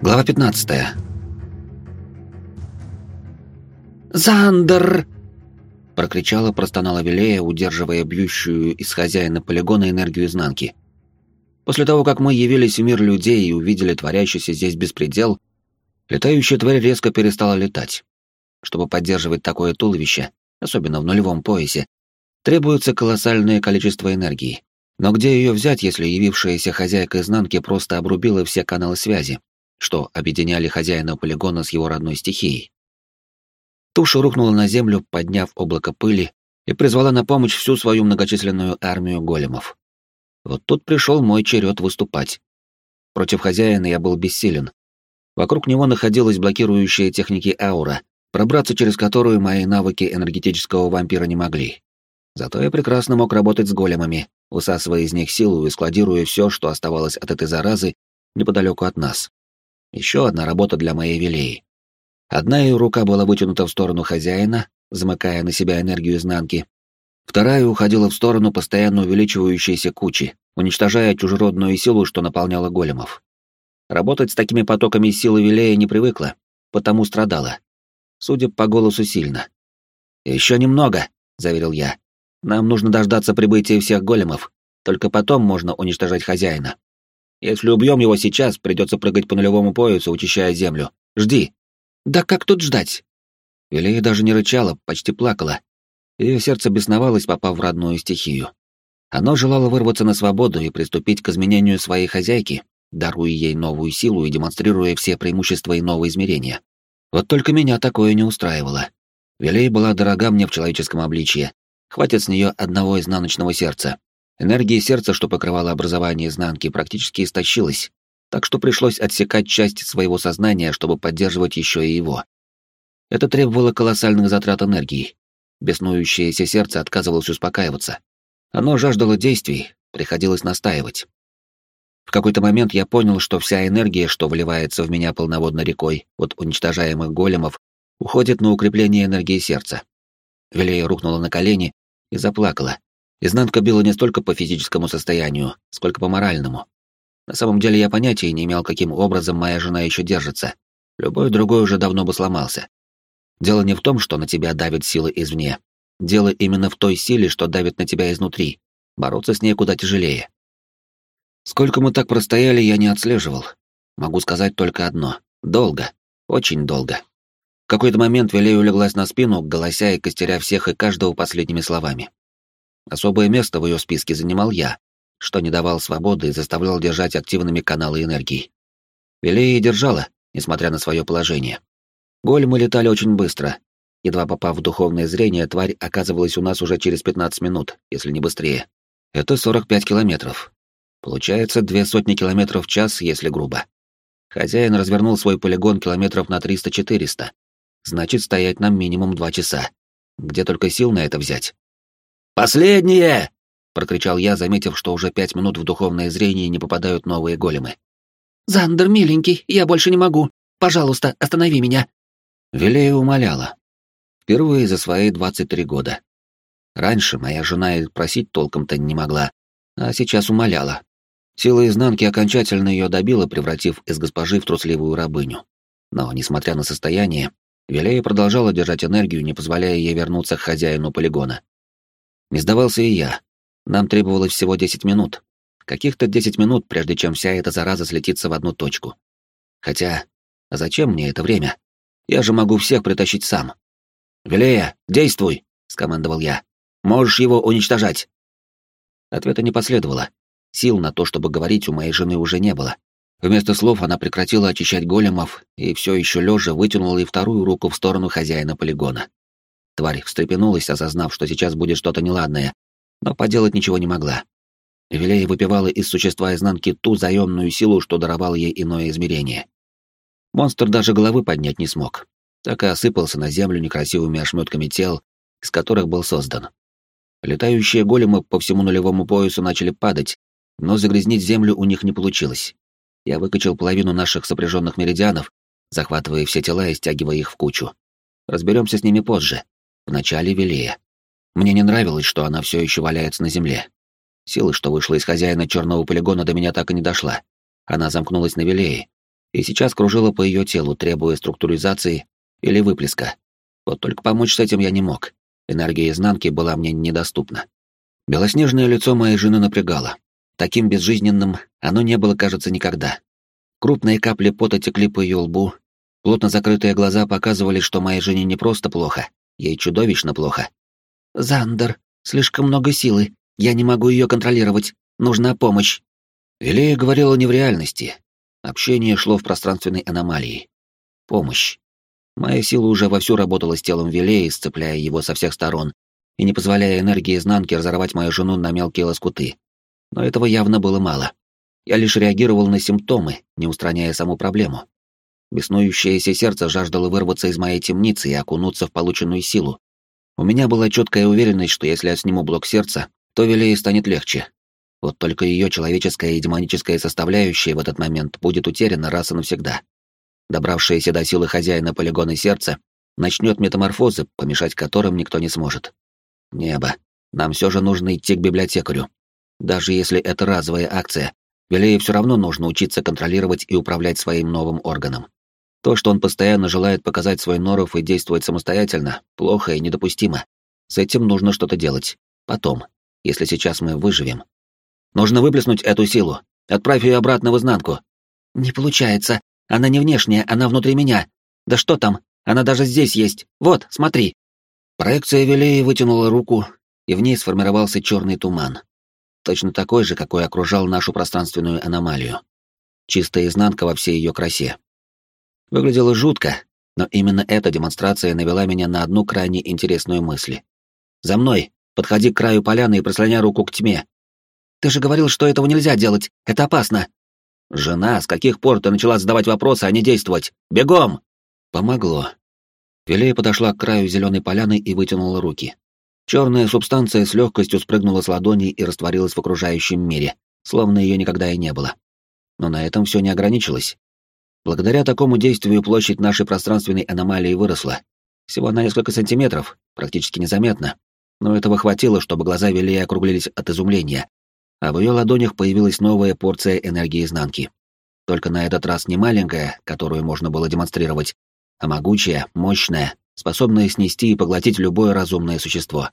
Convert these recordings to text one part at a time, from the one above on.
Глава 15. «Зандер!» — прокричала, простонала Вилея, удерживая бьющую из хозяина полигона энергию изнанки. После того, как мы явились в мир людей и увидели творящийся здесь беспредел, летающая тварь резко перестала летать. Чтобы поддерживать такое туловище, особенно в нулевом поясе, требуется колоссальное количество энергии. Но где ее взять, если явившаяся хозяйка изнанки просто обрубила все каналы связи, что объединяли хозяина полигона с его родной стихией? Туша рухнула на землю, подняв облако пыли, и призвала на помощь всю свою многочисленную армию големов. Вот тут пришел мой черед выступать. Против хозяина я был бессилен. Вокруг него находилась блокирующая техники аура, пробраться через которую мои навыки энергетического вампира не могли. Зато я прекрасно мог работать с големами, высасывая из них силу и складируя все, что оставалось от этой заразы, неподалеку от нас. Еще одна работа для моей Вилеи. Одна ее рука была вытянута в сторону хозяина, замыкая на себя энергию изнанки. Вторая уходила в сторону постоянно увеличивающейся кучи, уничтожая чужеродную силу, что наполняла големов. Работать с такими потоками силы Вилея не привыкла, потому страдала. Судя по голосу, сильно. «Еще немного», — заверил я. Нам нужно дождаться прибытия всех големов, только потом можно уничтожать хозяина. Если убьем его сейчас, придется прыгать по нулевому поясу, учащая землю. Жди. Да как тут ждать? Велия даже не рычала, почти плакала. Ее сердце бесновалось, попав в родную стихию. Оно желало вырваться на свободу и приступить к изменению своей хозяйки, даруя ей новую силу и демонстрируя все преимущества иного измерения. Вот только меня такое не устраивало. Велей была дорога мне в человеческом обличье, Хватит с нее одного изнаночного сердца. Энергия сердца, что покрывала образование изнанки, практически истощилась, так что пришлось отсекать часть своего сознания, чтобы поддерживать еще и его. Это требовало колоссальных затрат энергии. Беснующееся сердце отказывалось успокаиваться. Оно жаждало действий, приходилось настаивать. В какой-то момент я понял, что вся энергия, что вливается в меня полноводной рекой от уничтожаемых големов, уходит на укрепление энергии сердца. Велея рухнула на колени и заплакала. Изнанка била не столько по физическому состоянию, сколько по моральному. На самом деле я понятия не имел, каким образом моя жена еще держится. Любой другой уже давно бы сломался. Дело не в том, что на тебя давит сила извне. Дело именно в той силе, что давит на тебя изнутри. Бороться с ней куда тяжелее. Сколько мы так простояли, я не отслеживал. Могу сказать только одно. Долго. Очень долго. В какой-то момент Вилей улеглась на спину, голося и костеря всех и каждого последними словами. Особое место в ее списке занимал я, что не давал свободы и заставлял держать активными каналы энергии. Вилея держала, несмотря на свое положение. Големы летали очень быстро. Едва попав в духовное зрение, тварь оказывалась у нас уже через 15 минут, если не быстрее. Это 45 километров. Получается, две сотни километров в час, если грубо. Хозяин развернул свой полигон километров на 300-400, Значит, стоять нам минимум два часа. Где только сил на это взять? «Последнее!» — прокричал я, заметив, что уже пять минут в духовное зрение не попадают новые големы. «Зандер, миленький, я больше не могу. Пожалуйста, останови меня!» Вилея умоляла. Впервые за свои 23 года. Раньше моя жена и просить толком-то не могла, а сейчас умоляла. Сила изнанки окончательно ее добила, превратив из госпожи в трусливую рабыню. Но, несмотря на состояние, Вилея продолжала держать энергию, не позволяя ей вернуться к хозяину полигона. Не сдавался и я. Нам требовалось всего 10 минут. Каких-то 10 минут, прежде чем вся эта зараза слетится в одну точку. Хотя, зачем мне это время? Я же могу всех притащить сам. «Вилея, действуй!» — скомандовал я. «Можешь его уничтожать!» Ответа не последовало. Сил на то, чтобы говорить, у моей жены уже не было. Вместо слов она прекратила очищать големов и все еще лежа вытянула и вторую руку в сторону хозяина полигона. Тварь встрепенулась, осознав, что сейчас будет что-то неладное, но поделать ничего не могла. Вилея выпивала из существа изнанки ту заемную силу, что даровал ей иное измерение. Монстр даже головы поднять не смог, так и осыпался на землю некрасивыми ошметками тел, из которых был создан. Летающие големы по всему нулевому поясу начали падать, но загрязнить землю у них не получилось. Я выкачал половину наших сопряженных меридианов, захватывая все тела и стягивая их в кучу. Разберемся с ними позже. Вначале Велея. Мне не нравилось, что она все еще валяется на земле. Сила, что вышла из хозяина черного полигона, до меня так и не дошла. Она замкнулась на Велее. и сейчас кружила по ее телу, требуя структуризации или выплеска. Вот только помочь с этим я не мог. Энергия изнанки была мне недоступна. Белоснежное лицо моей жены напрягало. Таким безжизненным оно не было, кажется, никогда. Крупные капли пота текли по ее лбу, плотно закрытые глаза показывали, что моей жене не просто плохо, ей чудовищно плохо. «Зандер, слишком много силы, я не могу ее контролировать, нужна помощь». Вилея говорила не в реальности. Общение шло в пространственной аномалии. Помощь. Моя сила уже вовсю работала с телом Вилеи, сцепляя его со всех сторон, и не позволяя энергии изнанки разорвать мою жену на мелкие лоскуты. Но этого явно было мало. Я лишь реагировал на симптомы, не устраняя саму проблему. Беснующееся сердце жаждало вырваться из моей темницы и окунуться в полученную силу. У меня была четкая уверенность, что если я сниму блок сердца, то Вилее станет легче. Вот только ее человеческая и демоническая составляющая в этот момент будет утеряна раз и навсегда добравшаяся до силы хозяина полигона сердца, начнет метаморфозы, помешать которым никто не сможет. Небо. Нам все же нужно идти к библиотекарю. Даже если это разовая акция, Велее все равно нужно учиться контролировать и управлять своим новым органом. То, что он постоянно желает показать свой норов и действовать самостоятельно, плохо и недопустимо. С этим нужно что-то делать. Потом, если сейчас мы выживем. Нужно выплеснуть эту силу. Отправь ее обратно в изнанку. Не получается. Она не внешняя, она внутри меня. Да что там? Она даже здесь есть. Вот, смотри. Проекция Велеи вытянула руку, и в ней сформировался черный туман. Точно такой же, какой окружал нашу пространственную аномалию. Чистая изнанка во всей ее красе. Выглядело жутко, но именно эта демонстрация навела меня на одну крайне интересную мысль. «За мной! Подходи к краю поляны и прислоняй руку к тьме!» «Ты же говорил, что этого нельзя делать! Это опасно!» «Жена, с каких пор ты начала задавать вопросы, а не действовать? Бегом!» Помогло. Велея подошла к краю зеленой поляны и вытянула руки. Черная субстанция с легкостью спрыгнула с ладоней и растворилась в окружающем мире, словно ее никогда и не было. Но на этом все не ограничилось. Благодаря такому действию площадь нашей пространственной аномалии выросла. Всего на несколько сантиметров, практически незаметно. Но этого хватило, чтобы глаза Велея округлились от изумления, а в ее ладонях появилась новая порция энергии изнанки. Только на этот раз не маленькая, которую можно было демонстрировать, а могучая, мощная, способная снести и поглотить любое разумное существо.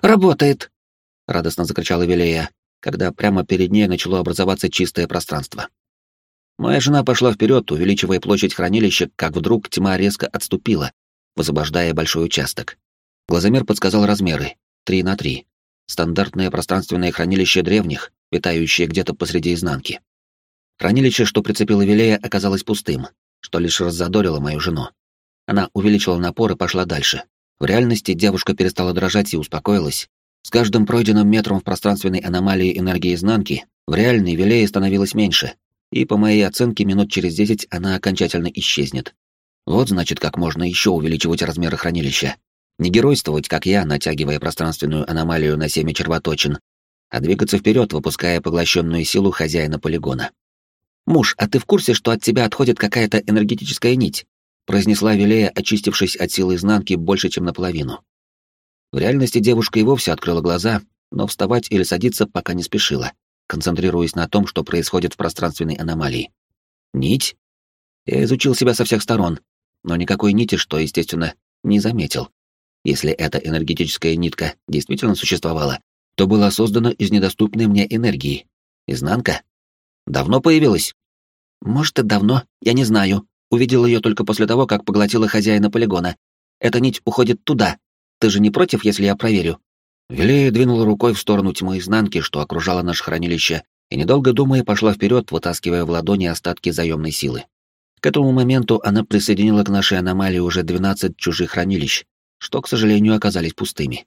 «Работает!» — радостно закричала Велея, когда прямо перед ней начало образоваться чистое пространство. Моя жена пошла вперед, увеличивая площадь хранилища, как вдруг тьма резко отступила, высвобождая большой участок. Глазомер подсказал размеры — три на три стандартное пространственное хранилище древних, питающее где-то посреди изнанки. Хранилище, что прицепило Вилея, оказалось пустым, что лишь раззадорило мою жену. Она увеличила напор и пошла дальше. В реальности девушка перестала дрожать и успокоилась. С каждым пройденным метром в пространственной аномалии энергии изнанки в реальной Вилее становилось меньше, и, по моей оценке, минут через десять она окончательно исчезнет. Вот значит, как можно еще увеличивать размеры хранилища. Не геройствовать, как я, натягивая пространственную аномалию на семя червоточин, а двигаться вперед, выпуская поглощенную силу хозяина полигона. «Муж, а ты в курсе, что от тебя отходит какая-то энергетическая нить?» произнесла Вилея, очистившись от силы изнанки больше, чем наполовину. В реальности девушка и вовсе открыла глаза, но вставать или садиться пока не спешила, концентрируясь на том, что происходит в пространственной аномалии. Нить? Я изучил себя со всех сторон, но никакой нити, что, естественно, не заметил. Если эта энергетическая нитка действительно существовала, то была создана из недоступной мне энергии. Изнанка? Давно появилась? Может, и давно, я не знаю. Увидел ее только после того, как поглотила хозяина полигона. Эта нить уходит туда. Ты же не против, если я проверю? Велея двинула рукой в сторону тьмы изнанки, что окружало наше хранилище, и, недолго думая, пошла вперед, вытаскивая в ладони остатки заемной силы. К этому моменту она присоединила к нашей аномалии уже 12 чужих хранилищ, что, к сожалению, оказались пустыми.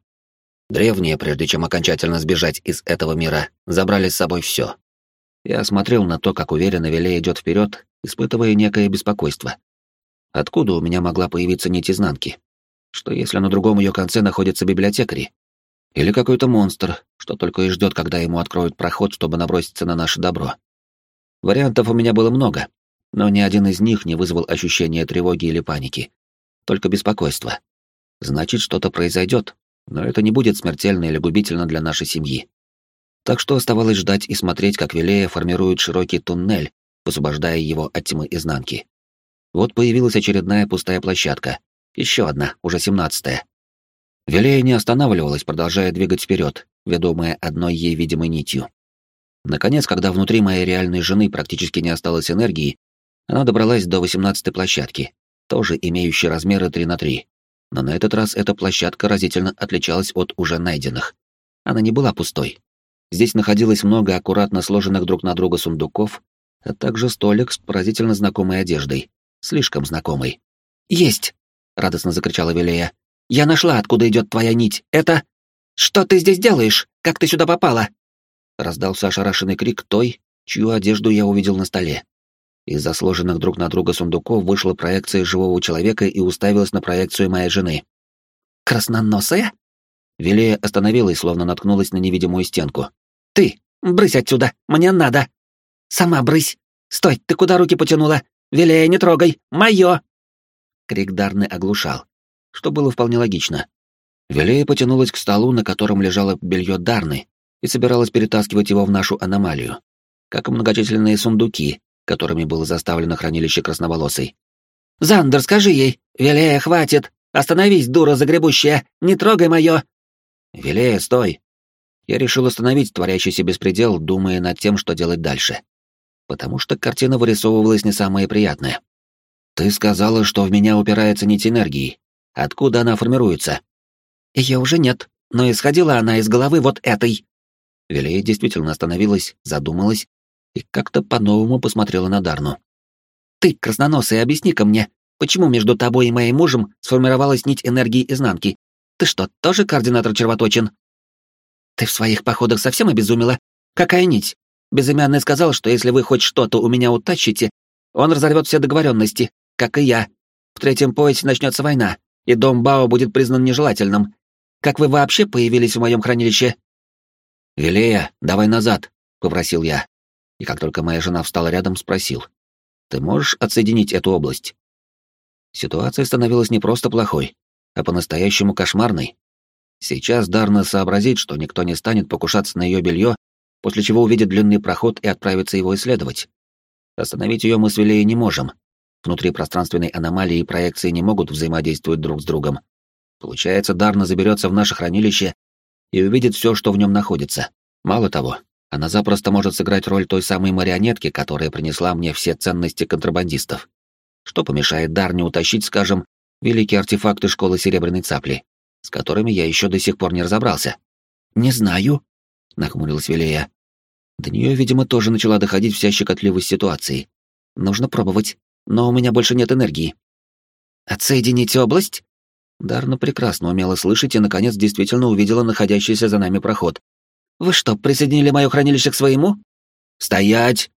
Древние, прежде чем окончательно сбежать из этого мира, забрали с собой все. Я смотрел на то, как уверенно Веле идет вперед, испытывая некое беспокойство. Откуда у меня могла появиться нить изнанки? Что если на другом ее конце находится библиотекари? Или какой-то монстр, что только и ждет, когда ему откроют проход, чтобы наброситься на наше добро? Вариантов у меня было много, но ни один из них не вызвал ощущения тревоги или паники, только беспокойство. Значит, что-то произойдет, но это не будет смертельно или губительно для нашей семьи. Так что оставалось ждать и смотреть, как Велея формирует широкий туннель, освобождая его от тьмы изнанки. Вот появилась очередная пустая площадка. Еще одна, уже семнадцатая. Велея не останавливалась, продолжая двигать вперед, ведомая одной ей видимой нитью. Наконец, когда внутри моей реальной жены практически не осталось энергии, она добралась до восемнадцатой площадки, тоже имеющей размеры 3 на 3. Но на этот раз эта площадка разительно отличалась от уже найденных. Она не была пустой. Здесь находилось много аккуратно сложенных друг на друга сундуков, а также столик с поразительно знакомой одеждой. Слишком знакомой. «Есть!» — радостно закричала Велея. «Я нашла, откуда идет твоя нить. Это... Что ты здесь делаешь? Как ты сюда попала?» Раздался ошарашенный крик той, чью одежду я увидел на столе. Из-за сложенных друг на друга сундуков вышла проекция живого человека и уставилась на проекцию моей жены. «Красноносая?» Велея остановилась, словно наткнулась на невидимую стенку. «Ты! Брысь отсюда! Мне надо!» «Сама брысь! Стой! Ты куда руки потянула? Велея, не трогай! Мое!» Крик Дарны оглушал, что было вполне логично. Велея потянулась к столу, на котором лежало белье Дарны, и собиралась перетаскивать его в нашу аномалию, как и многочисленные сундуки, которыми было заставлено хранилище красноволосой. «Зандер, скажи ей! Велея, хватит! Остановись, дура загребущая! Не трогай мое!» «Велея, стой!» Я решил остановить творящийся беспредел, думая над тем, что делать дальше. Потому что картина вырисовывалась не самая приятная. «Ты сказала, что в меня упирается нить энергии. Откуда она формируется?» «Ее уже нет, но исходила она из головы вот этой». Велея действительно остановилась, задумалась и как-то по-новому посмотрела на Дарну. «Ты, красноносый, объясни-ка мне, почему между тобой и моим мужем сформировалась нить энергии изнанки? Ты что, тоже координатор червоточин?» «Ты в своих походах совсем обезумела? Какая нить? Безымянный сказал, что если вы хоть что-то у меня утащите, он разорвет все договоренности, как и я. В третьем поясе начнется война, и дом Бао будет признан нежелательным. Как вы вообще появились в моем хранилище?» «Велея, давай назад», — попросил я. И как только моя жена встала рядом, спросил. «Ты можешь отсоединить эту область?» Ситуация становилась не просто плохой, а по-настоящему кошмарной. Сейчас Дарна сообразит, что никто не станет покушаться на ее белье, после чего увидит длинный проход и отправится его исследовать. Остановить ее мы с Вилеей не можем. Внутри пространственной аномалии проекции не могут взаимодействовать друг с другом. Получается, Дарна заберется в наше хранилище и увидит все, что в нем находится. Мало того, она запросто может сыграть роль той самой марионетки, которая принесла мне все ценности контрабандистов. Что помешает Дарне утащить, скажем, великие артефакты школы Серебряной Цапли, с которыми я еще до сих пор не разобрался? «Не знаю», — нахмурилась Велея. До нее, видимо, тоже начала доходить вся щекотливость ситуации. Нужно пробовать, но у меня больше нет энергии. «Отсоединить область?» Дарна прекрасно умела слышать и, наконец, действительно увидела находящийся за нами проход. «Вы что, присоединили мое хранилище к своему?» «Стоять!»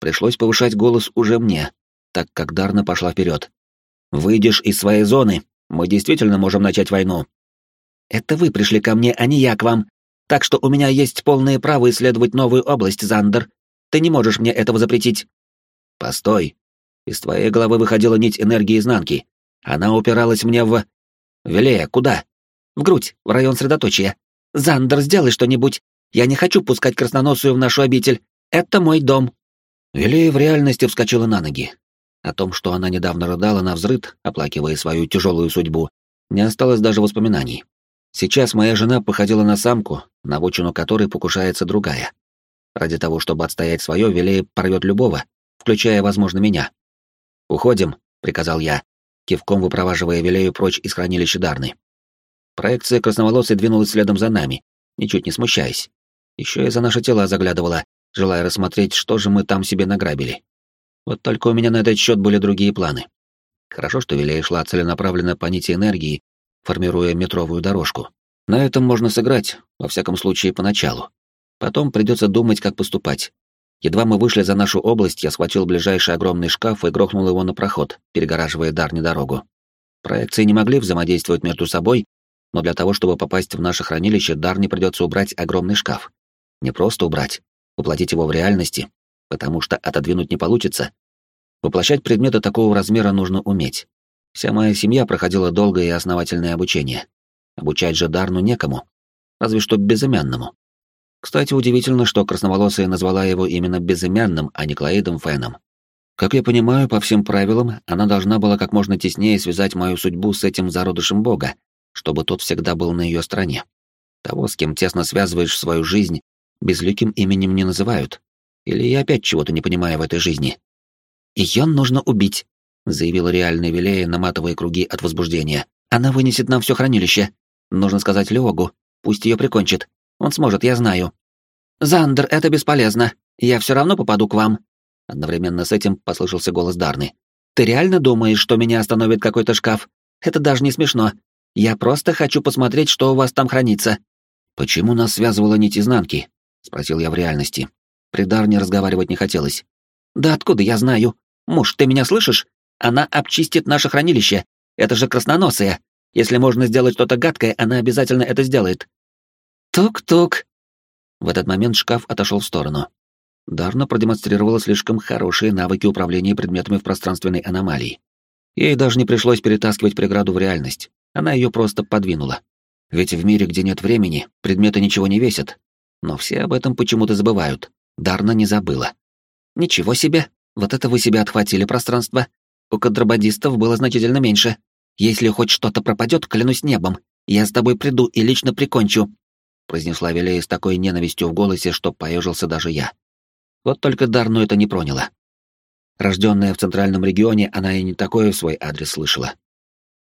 Пришлось повышать голос уже мне, так как Дарна пошла вперед. «Выйдешь из своей зоны, мы действительно можем начать войну». «Это вы пришли ко мне, а не я к вам. Так что у меня есть полное право исследовать новую область, Зандер. Ты не можешь мне этого запретить». «Постой. Из твоей головы выходила нить энергии изнанки. Она упиралась мне в... Велея, куда?» «В грудь, в район средоточия. Зандер, сделай что-нибудь. Я не хочу пускать красноносую в нашу обитель. Это мой дом». Велея в реальности вскочила на ноги. О том, что она недавно рыдала на взрыд, оплакивая свою тяжелую судьбу, не осталось даже воспоминаний. Сейчас моя жена походила на самку, на вочину которой покушается другая. Ради того, чтобы отстоять свое, Велея порвет любого, включая, возможно, меня. «Уходим», — приказал я, кивком выпроваживая Велею прочь из хранилища Дарны. Проекция красноволосой двинулась следом за нами, ничуть не смущаясь. Еще и за наши тела заглядывала, желая рассмотреть, что же мы там себе награбили. Вот только у меня на этот счет были другие планы. Хорошо, что Вилея шла целенаправленно по нити энергии, формируя метровую дорожку. На этом можно сыграть, во всяком случае, поначалу. Потом придется думать, как поступать. Едва мы вышли за нашу область, я схватил ближайший огромный шкаф и грохнул его на проход, перегораживая Дарни дорогу. Проекции не могли взаимодействовать между собой, но для того, чтобы попасть в наше хранилище, Дарни придется убрать огромный шкаф. Не просто убрать, воплотить его в реальности, потому что отодвинуть не получится. Воплощать предметы такого размера нужно уметь. Вся моя семья проходила долгое и основательное обучение. Обучать же Дарну некому, разве что безымянному. Кстати, удивительно, что красноволосая назвала его именно безымянным, а не Клоидом Феном. Как я понимаю, по всем правилам, она должна была как можно теснее связать мою судьбу с этим зародышем бога, чтобы тот всегда был на ее стороне. Того, с кем тесно связываешь свою жизнь, безликим именем не называют. Или я опять чего-то не понимаю в этой жизни? «Ее нужно убить», — заявила реальная Вилея, наматывая круги от возбуждения. «Она вынесет нам все хранилище. Нужно сказать Леогу, пусть ее прикончит. Он сможет, я знаю». «Зандер, это бесполезно. Я все равно попаду к вам». Одновременно с этим послышался голос Дарны. «Ты реально думаешь, что меня остановит какой-то шкаф? Это даже не смешно. Я просто хочу посмотреть, что у вас там хранится». «Почему нас связывала нить изнанки?» — спросил я в реальности. При Дарне разговаривать не хотелось. «Да откуда я знаю? Муж, ты меня слышишь? Она обчистит наше хранилище. Это же красноносая. Если можно сделать что-то гадкое, она обязательно это сделает». «Тук-тук!» В этот момент шкаф отошел в сторону. Дарна продемонстрировала слишком хорошие навыки управления предметами в пространственной аномалии. Ей даже не пришлось перетаскивать преграду в реальность. Она ее просто подвинула. Ведь в мире, где нет времени, предметы ничего не весят. Но все об этом почему-то забывают. Дарна не забыла. «Ничего себе! Вот это вы себе отхватили пространство. У контрабандистов было значительно меньше. Если хоть что-то пропадет, клянусь небом, я с тобой приду и лично прикончу», произнесла Велея с такой ненавистью в голосе, что поежился даже я. Вот только Дарну это не проняло. Рожденная в центральном регионе, она и не такое свой адрес слышала.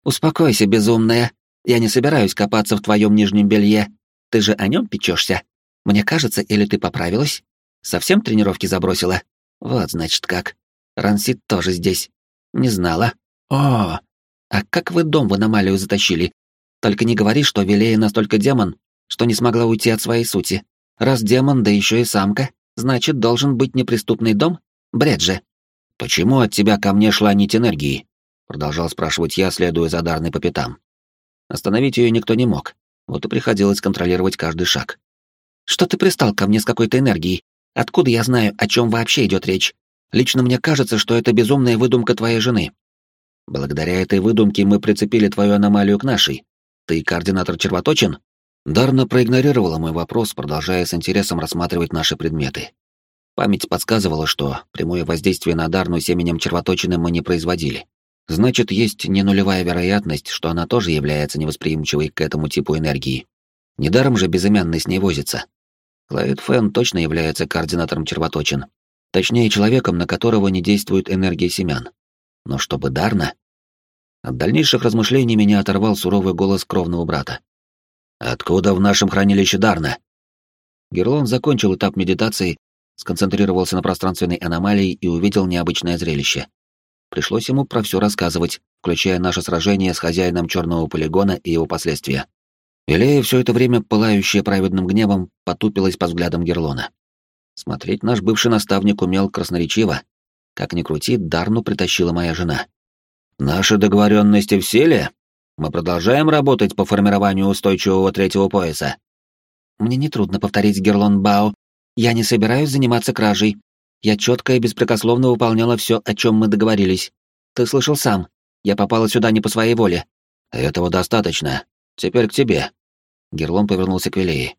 «Успокойся, безумная. Я не собираюсь копаться в твоем нижнем белье. Ты же о нем печешься. Мне кажется, или ты поправилась? Совсем тренировки забросила? Вот, значит, как. Рансит тоже здесь. Не знала. О, а как вы дом в аномалию затащили? Только не говори, что Вилея настолько демон, что не смогла уйти от своей сути. Раз демон, да еще и самка, значит, должен быть неприступный дом? Бред же. Почему от тебя ко мне шла нить энергии? Продолжал спрашивать я, следуя за Дарной по пятам. Остановить ее никто не мог, вот и приходилось контролировать каждый шаг. «Что ты пристал ко мне с какой-то энергией? Откуда я знаю, о чем вообще идет речь? Лично мне кажется, что это безумная выдумка твоей жены. Благодаря этой выдумке мы прицепили твою аномалию к нашей. Ты координатор червоточин?» Дарна проигнорировала мой вопрос, продолжая с интересом рассматривать наши предметы. Память подсказывала, что прямое воздействие на Дарну семенем червоточины мы не производили. Значит, есть не нулевая вероятность, что она тоже является невосприимчивой к этому типу энергии. Недаром же безымянный с ней возится. Клайд Фэн точно является координатором червоточин. Точнее, человеком, на которого не действует энергия семян. Но чтобы Дарна... От дальнейших размышлений меня оторвал суровый голос кровного брата. «Откуда в нашем хранилище Дарна?» Герлон закончил этап медитации, сконцентрировался на пространственной аномалии и увидел необычное зрелище. Пришлось ему про все рассказывать, включая наше сражение с хозяином черного полигона и его последствия. Илея, все это время пылающая праведным гневом, потупилась по взглядам Герлона. Смотреть наш бывший наставник умел красноречиво. Как ни крути, Дарну притащила моя жена. «Наши договоренности в силе? Мы продолжаем работать по формированию устойчивого третьего пояса?» «Мне нетрудно повторить, Герлон Бао. Я не собираюсь заниматься кражей. Я четко и беспрекословно выполняла все, о чем мы договорились. Ты слышал сам. Я попала сюда не по своей воле. Этого достаточно. Теперь к тебе. Герлон повернулся к Вилее.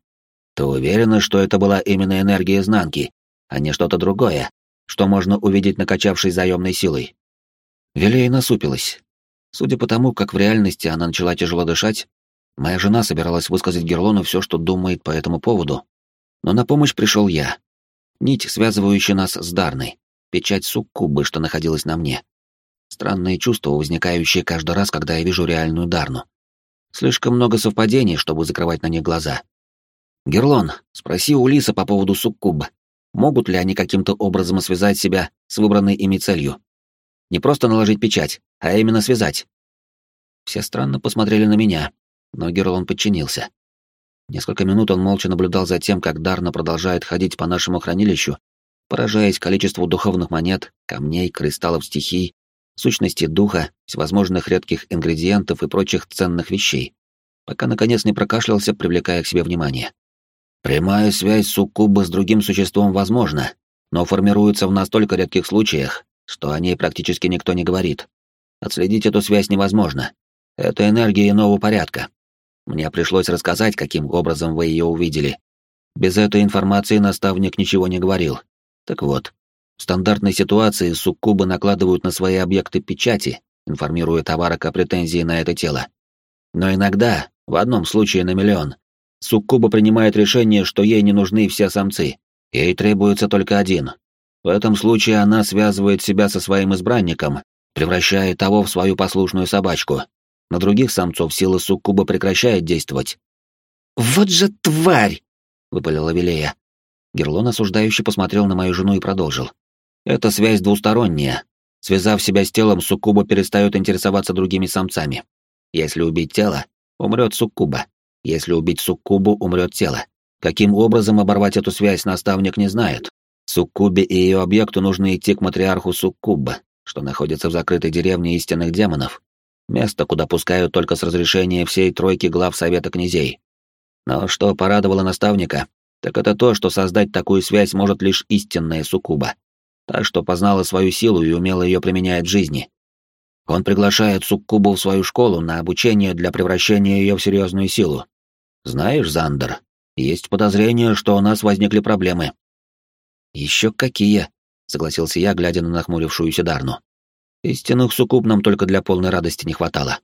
Ты уверена, что это была именно энергия изнанки, а не что-то другое, что можно увидеть накачавшей заемной силой? Вилея насупилась. Судя по тому, как в реальности она начала тяжело дышать, моя жена собиралась высказать Герлону все, что думает по этому поводу. Но на помощь пришел я нить, связывающая нас с Дарной, печать суккубы, что находилась на мне. Странные чувства, возникающие каждый раз, когда я вижу реальную Дарну. Слишком много совпадений, чтобы закрывать на них глаза. Герлон, спроси у Лиса по поводу суккуб. Могут ли они каким-то образом связать себя с выбранной ими целью? Не просто наложить печать, а именно связать. Все странно посмотрели на меня, но Герлон подчинился. Несколько минут он молча наблюдал за тем, как Дарна продолжает ходить по нашему хранилищу, поражаясь количеству духовных монет, камней, кристаллов стихий, сущности духа, всевозможных редких ингредиентов и прочих ценных вещей, пока наконец не прокашлялся, привлекая к себе внимание. Прямая связь суккуба с другим существом возможна, но формируется в настолько редких случаях, что о ней практически никто не говорит. Отследить эту связь невозможно. Это энергия иного порядка, мне пришлось рассказать, каким образом вы ее увидели. Без этой информации наставник ничего не говорил. Так вот, в стандартной ситуации суккубы накладывают на свои объекты печати, информируя товарок о претензии на это тело. Но иногда, в одном случае на миллион, суккуба принимает решение, что ей не нужны все самцы, ей требуется только один. В этом случае она связывает себя со своим избранником, превращая того в свою послушную собачку. На других самцов сила суккуба прекращает действовать. «Вот же тварь!» — выпалила Вилея. Герлон осуждающе посмотрел на мою жену и продолжил. «Эта связь двусторонняя. Связав себя с телом, суккуба перестает интересоваться другими самцами. Если убить тело, умрет суккуба. Если убить суккубу, умрет тело. Каким образом оборвать эту связь, наставник не знает. Суккубе и ее объекту нужно идти к матриарху суккуба, что находится в закрытой деревне истинных демонов. Место, куда пускают только с разрешения всей тройки глав Совета князей. Но что порадовало наставника, так это то, что создать такую связь может лишь истинная суккуба. Та, что познала свою силу и умело ее применяет в жизни. Он приглашает суккубу в свою школу на обучение для превращения ее в серьезную силу. Знаешь, Зандер, есть подозрение, что у нас возникли проблемы. Еще какие? согласился я, глядя на нахмурившуюся Дарну. Истинных суккуб нам только для полной радости не хватало.